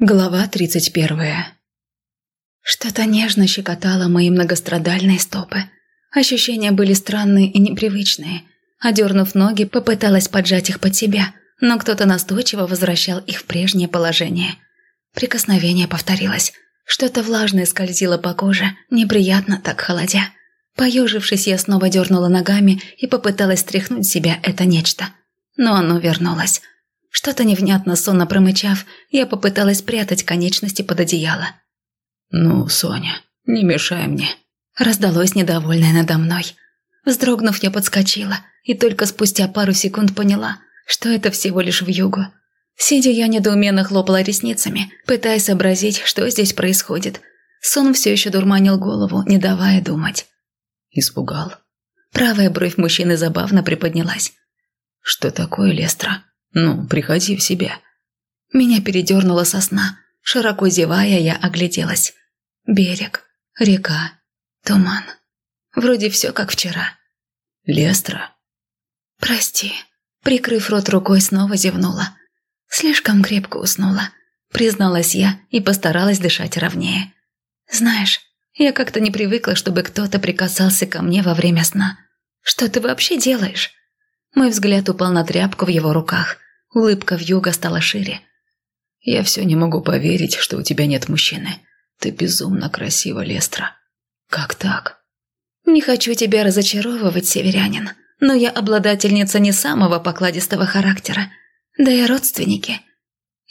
Глава тридцать первая. Что-то нежно щекотало мои многострадальные стопы. Ощущения были странные и непривычные. Одернув ноги, попыталась поджать их под себя, но кто-то настойчиво возвращал их в прежнее положение. Прикосновение повторилось. Что-то влажное скользило по коже, неприятно так холодя. Поежившись, я снова дернула ногами и попыталась стряхнуть себя это нечто. Но оно вернулось – что-то невнятно сонно промычав, я попыталась спрятать конечности под одеяло. «Ну, Соня, не мешай мне», – раздалось недовольное надо мной. Вздрогнув, я подскочила и только спустя пару секунд поняла, что это всего лишь в югу. Сидя, я недоуменно хлопала ресницами, пытаясь сообразить, что здесь происходит. Сон все еще дурманил голову, не давая думать. Испугал. Правая бровь мужчины забавно приподнялась. «Что такое, Лестра?» «Ну, приходи в себя». Меня передернуло со сна. Широко зевая, я огляделась. Берег, река, туман. Вроде все как вчера. «Лестра?» «Прости». Прикрыв рот рукой, снова зевнула. Слишком крепко уснула. Призналась я и постаралась дышать ровнее. «Знаешь, я как-то не привыкла, чтобы кто-то прикасался ко мне во время сна. Что ты вообще делаешь?» Мой взгляд упал на тряпку в его руках. Улыбка в юга стала шире. «Я все не могу поверить, что у тебя нет мужчины. Ты безумно красива, Лестра. Как так?» «Не хочу тебя разочаровывать, северянин, но я обладательница не самого покладистого характера. Да и родственники».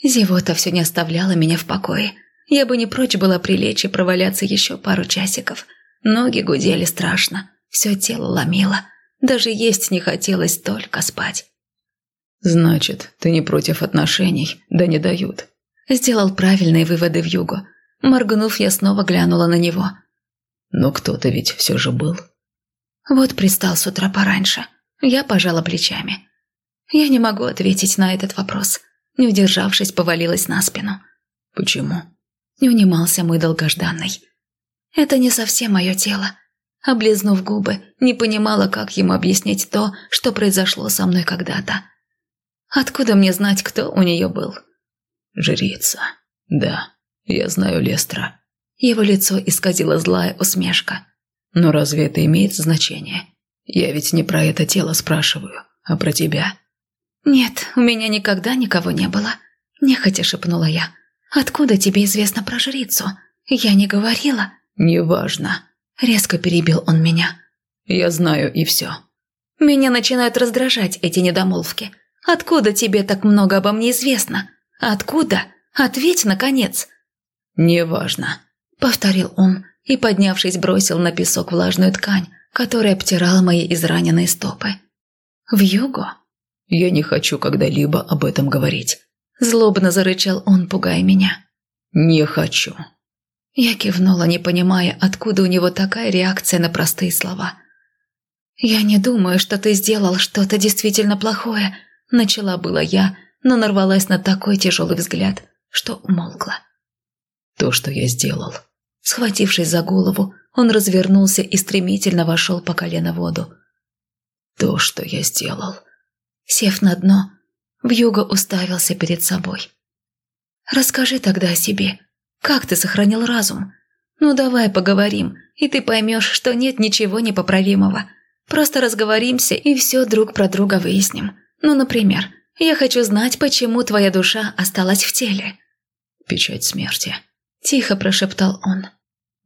Зевота все не оставляла меня в покое. Я бы не прочь была прилечь и проваляться еще пару часиков. Ноги гудели страшно, все тело ломило. Даже есть не хотелось, только спать. «Значит, ты не против отношений, да не дают». Сделал правильные выводы в югу. Моргнув, я снова глянула на него. «Но кто-то ведь все же был». Вот пристал с утра пораньше. Я пожала плечами. Я не могу ответить на этот вопрос. Не удержавшись, повалилась на спину. «Почему?» Не унимался мой долгожданный. «Это не совсем мое тело. Облизнув губы, не понимала, как ему объяснить то, что произошло со мной когда-то. Откуда мне знать, кто у нее был? Жрица. Да, я знаю Лестра. Его лицо исказило злая усмешка. Но разве это имеет значение? Я ведь не про это тело спрашиваю, а про тебя. Нет, у меня никогда никого не было. Нехотя шепнула я. Откуда тебе известно про жрицу? Я не говорила. Неважно. Резко перебил он меня. «Я знаю и все». Меня начинают раздражать эти недомолвки. Откуда тебе так много обо мне известно? Откуда? Ответь, наконец. «Неважно», — повторил он и, поднявшись, бросил на песок влажную ткань, которая обтирала мои израненные стопы. «В югу?» «Я не хочу когда-либо об этом говорить», — злобно зарычал он, пугая меня. «Не хочу». Я кивнула, не понимая, откуда у него такая реакция на простые слова. «Я не думаю, что ты сделал что-то действительно плохое», – начала была я, но нарвалась на такой тяжелый взгляд, что умолкла. «То, что я сделал». Схватившись за голову, он развернулся и стремительно вошел по колено в воду. «То, что я сделал». Сев на дно, Вьюга уставился перед собой. «Расскажи тогда о себе», как ты сохранил разум? Ну давай поговорим, и ты поймешь, что нет ничего непоправимого. Просто разговоримся и все друг про друга выясним. Ну, например, я хочу знать, почему твоя душа осталась в теле». «Печать смерти», – тихо прошептал он.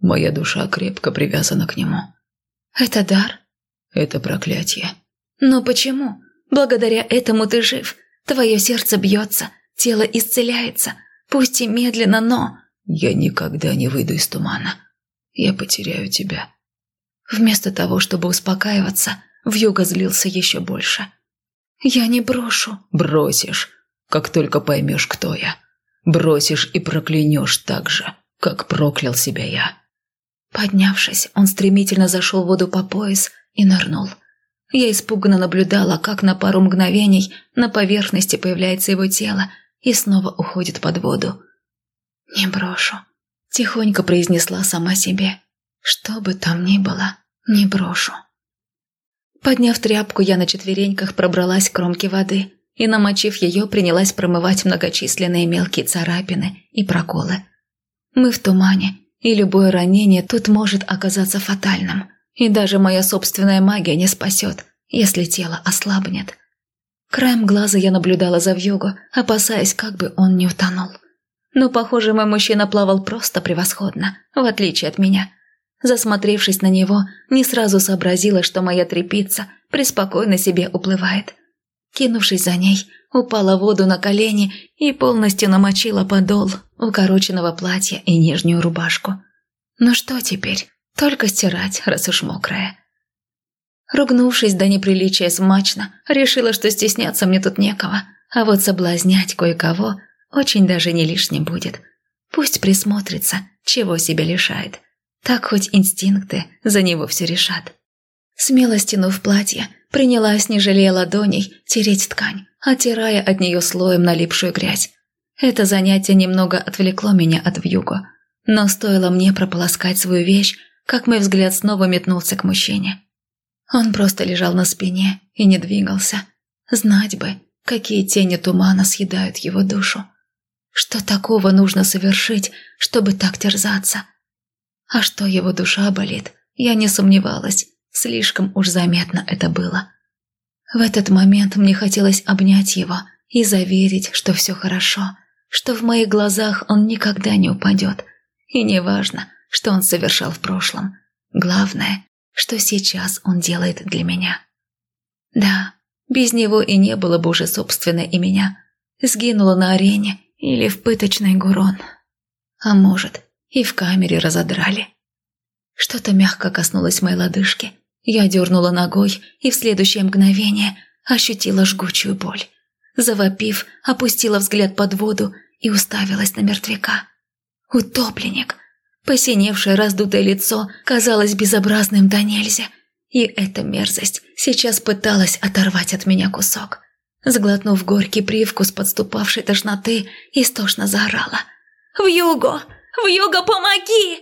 «Моя душа крепко привязана к нему». «Это дар?» «Это проклятие». «Но почему? Благодаря этому ты жив. Твое сердце бьется, тело исцеляется. Пусть и медленно, но...» Я никогда не выйду из тумана. Я потеряю тебя». Вместо того, чтобы успокаиваться, Вьюга злился еще больше. «Я не брошу». «Бросишь, как только поймешь, кто я. Бросишь и проклянешь так же, как проклял себя я». Поднявшись, он стремительно зашел в воду по пояс и нырнул. Я испуганно наблюдала, как на пару мгновений на поверхности появляется его тело и снова уходит под воду. «Не брошу», – тихонько произнесла сама себе. «Что бы там ни было, не брошу». Подняв тряпку, я на четвереньках пробралась к кромке воды. и, намочив ее, принялась промывать многочисленные мелкие царапины и проколы. Мы в тумане, и любое ранение тут может оказаться фатальным. И даже моя собственная магия не спасет, если тело ослабнет. Краем глаза я наблюдала за вьюгу, опасаясь, как бы он не утонул. Но, похоже, мой мужчина плавал просто превосходно, в отличие от меня. Засмотревшись на него, не сразу сообразила, что моя трепица преспокойно себе уплывает. Кинувшись за ней, упала в воду на колени и полностью намочила подол укороченного платья и нижнюю рубашку. Ну что теперь? Только стирать, раз уж мокрая. Ругнувшись до неприличия смачно, решила, что стесняться мне тут некого, а вот соблазнять кое-кого очень даже не лишним будет. Пусть присмотрится, чего себя лишает. Так хоть инстинкты за него все решат. Смело стянув платье, принялась, не жалея ладоней, тереть ткань, оттирая от нее слоем налипшую грязь. Это занятие немного отвлекло меня от вьюга, но стоило мне прополоскать свою вещь, как мой взгляд снова метнулся к мужчине. Он просто лежал на спине и не двигался. Знать бы, какие тени тумана съедают его душу. Что такого нужно совершить, чтобы так терзаться? А что его душа болит, я не сомневалась. Слишком уж заметно это было. В этот момент мне хотелось обнять его и заверить, что все хорошо, что в моих глазах он никогда не упадет. И не важно, что он совершал в прошлом. Главное, что сейчас он делает для меня. Да, без него и не было бы уже собственной и меня. Сгинула на арене или в пыточной Гурон. А может, и в камере разодрали. Что-то мягко коснулось моей лодыжки. Я дернула ногой и в следующее мгновение ощутила жгучую боль. Завопив, опустила взгляд под воду и уставилась на мертвяка. Утопленник, Посиневшее раздутое лицо казалось безобразным до нельзя. И эта мерзость сейчас пыталась оторвать от меня кусок. Сглотнув горький привкус подступавшей тошноты, истошно заорала. «Вьюго! Вьюго, помоги!»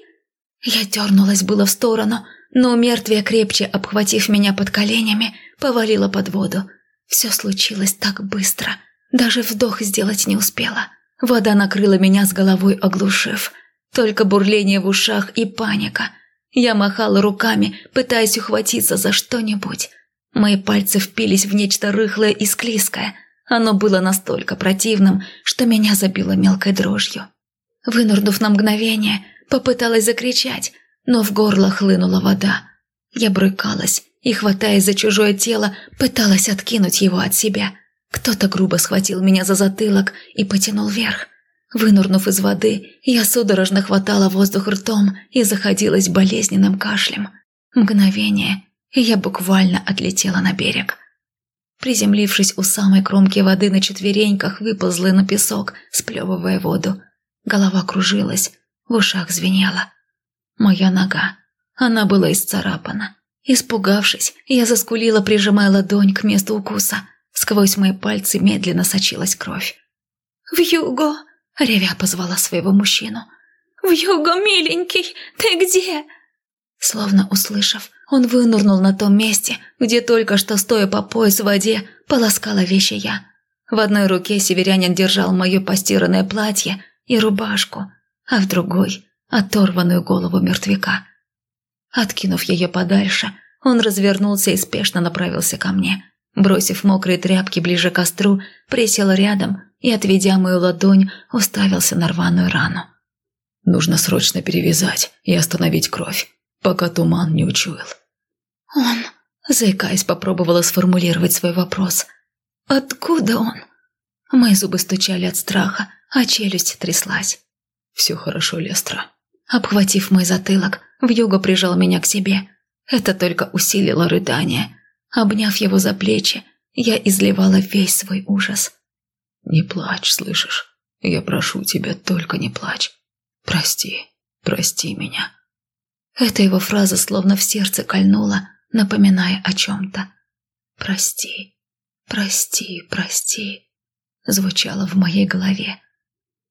Я дернулась было в сторону, но мертвие, крепче обхватив меня под коленями, повалила под воду. Все случилось так быстро. Даже вдох сделать не успела. Вода накрыла меня с головой, оглушив. Только бурление в ушах и паника. Я махала руками, пытаясь ухватиться за что-нибудь. Мои пальцы впились в нечто рыхлое и склизкое. Оно было настолько противным, что меня забило мелкой дрожью. Вынурнув на мгновение, попыталась закричать, но в горло хлынула вода. Я брыкалась и, хватаясь за чужое тело, пыталась откинуть его от себя. Кто-то грубо схватил меня за затылок и потянул вверх. Вынурнув из воды, я судорожно хватала воздух ртом и заходилась болезненным кашлем. Мгновение, и я буквально отлетела на берег. Приземлившись у самой кромки воды на четвереньках, выползла на песок, сплевывая воду. Голова кружилась, в ушах звенела. Моя нога. Она была исцарапана. Испугавшись, я заскулила, прижимая ладонь к месту укуса. Сквозь мои пальцы медленно сочилась кровь. «Вьюго!» Ревя позвала своего мужчину. «Вьюго, миленький, ты где?» Словно услышав, он вынырнул на том месте, где только что, стоя по пояс в воде, полоскала вещи я. В одной руке северянин держал мое постиранное платье и рубашку, а в другой – оторванную голову мертвяка. Откинув ее подальше, он развернулся и спешно направился ко мне. Бросив мокрые тряпки ближе к костру, присел рядом и, отведя мою ладонь, уставился на рваную рану. «Нужно срочно перевязать и остановить кровь, пока туман не учуял». «Он...» – заикаясь, попробовала сформулировать свой вопрос. «Откуда он?» Мои зубы стучали от страха, а челюсть тряслась. «Все хорошо, Лестра». Обхватив мой затылок, вьюга прижал меня к себе. Это только усилило рыдание. Обняв его за плечи, я изливала весь свой ужас. «Не плачь, слышишь? Я прошу тебя, только не плачь. Прости, прости меня». Эта его фраза словно в сердце кольнула, напоминая о чем-то. «Прости, прости, прости», звучало в моей голове.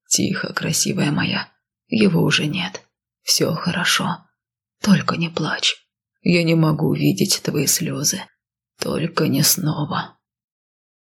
«Тихо, красивая моя, его уже нет. Все хорошо. Только не плачь. Я не могу видеть твои слезы. Только не снова».